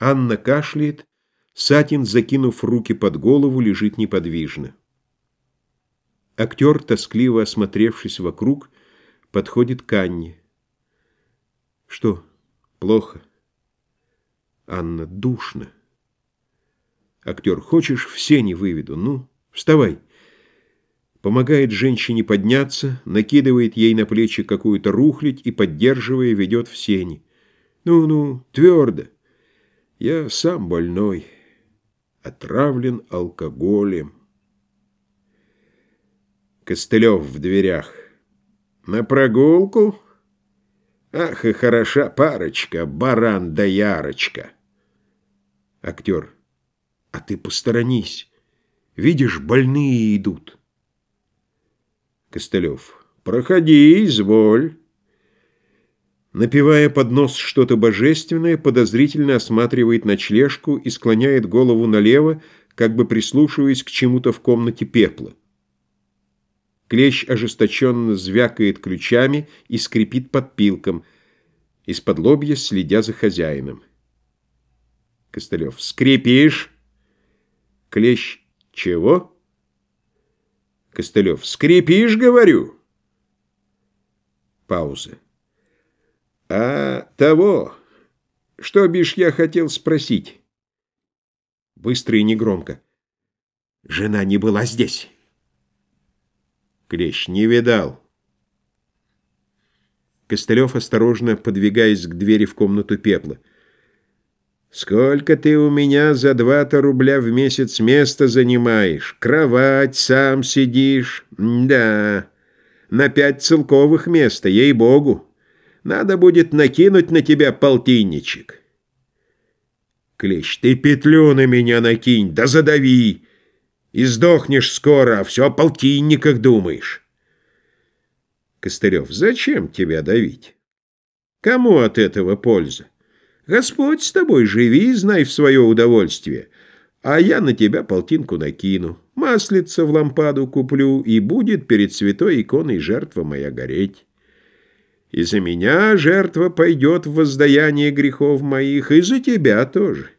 Анна кашляет, Сатин, закинув руки под голову, лежит неподвижно. Актер, тоскливо осмотревшись вокруг, подходит к Анне. Что, плохо? Анна, душно. Актер, хочешь, все не выведу? Ну, вставай. Помогает женщине подняться, накидывает ей на плечи какую-то рухлядь и, поддерживая, ведет в сени. Ну-ну, твердо. Я сам больной, отравлен алкоголем. Костылев в дверях. На прогулку? Ах, и хороша парочка, баран да ярочка. Актер. А ты посторонись. Видишь, больные идут. Костылев. Проходи, изволь. Напевая под нос что-то божественное, подозрительно осматривает ночлежку и склоняет голову налево, как бы прислушиваясь к чему-то в комнате пепла. Клещ ожесточенно звякает ключами и скрипит подпилком, из-под лобья следя за хозяином. Костылев. «Скрипишь?» Клещ. «Чего?» Костылев. «Скрипишь, говорю?» Пауза. «А того, что бишь я хотел спросить?» Быстро и негромко. «Жена не была здесь». Клещ не видал. Костылев, осторожно подвигаясь к двери в комнату пепла. «Сколько ты у меня за два-то рубля в месяц место занимаешь? Кровать сам сидишь? Да, на пять целковых места, ей-богу!» Надо будет накинуть на тебя полтинничек. Клещ, ты петлю на меня накинь, да задави. И сдохнешь скоро, а все о полтинниках думаешь. Костырев, зачем тебя давить? Кому от этого польза? Господь с тобой, живи, знай в свое удовольствие, а я на тебя полтинку накину, маслица в лампаду куплю, и будет перед святой иконой жертва моя гореть. И за меня жертва пойдет в воздаяние грехов моих, и за тебя тоже.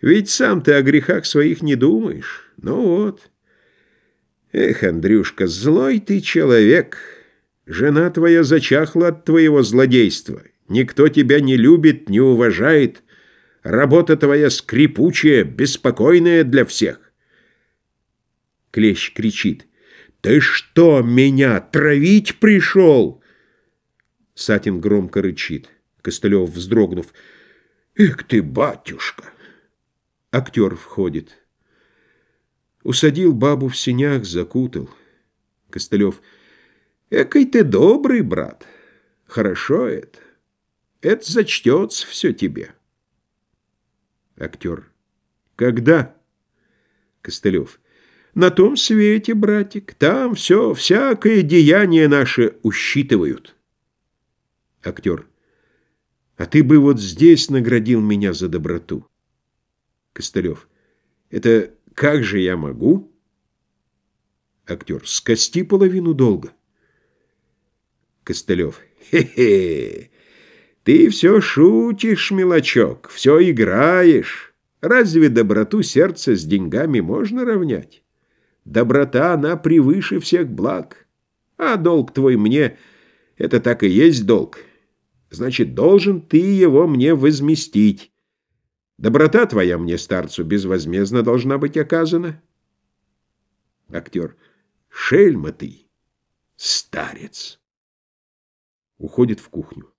Ведь сам ты о грехах своих не думаешь. Ну вот. Эх, Андрюшка, злой ты человек. Жена твоя зачахла от твоего злодейства. Никто тебя не любит, не уважает. Работа твоя скрипучая, беспокойная для всех. Клещ кричит. «Ты что, меня травить пришел?» Сатин громко рычит. Костылев, вздрогнув. «Эх ты, батюшка!» Актер входит. Усадил бабу в синях, закутал. Костылев. «Экой ты добрый, брат. Хорошо это. Это зачтется все тебе». Актер. «Когда?» Костылев. «На том свете, братик. Там все, всякое деяние наше усчитывают». Актер. А ты бы вот здесь наградил меня за доброту. Костылев. Это как же я могу? Актер. Скости половину долга. Костылев. Хе-хе. Ты все шутишь, мелочок, все играешь. Разве доброту сердца с деньгами можно равнять? Доброта, она превыше всех благ. А долг твой мне — это так и есть долг. Значит, должен ты его мне возместить. Доброта твоя мне, старцу, безвозмездно должна быть оказана. Актер. Шельма ты, старец. Уходит в кухню.